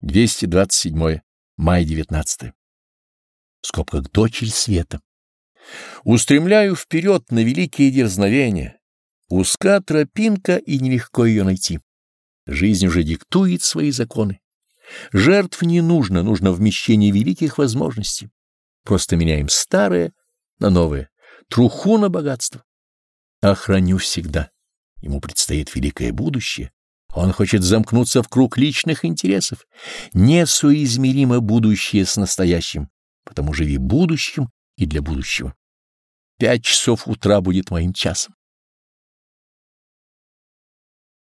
227 май 19 в скобках дочерь света. Устремляю вперед на великие дерзновения. Узка тропинка, и нелегко ее найти. Жизнь уже диктует свои законы. Жертв не нужно, нужно вмещение великих возможностей. Просто меняем старое на новое, труху на богатство. Охраню всегда. Ему предстоит великое будущее. Он хочет замкнуться в круг личных интересов. Несоизмеримо будущее с настоящим, потому живи будущим и для будущего. Пять часов утра будет моим часом.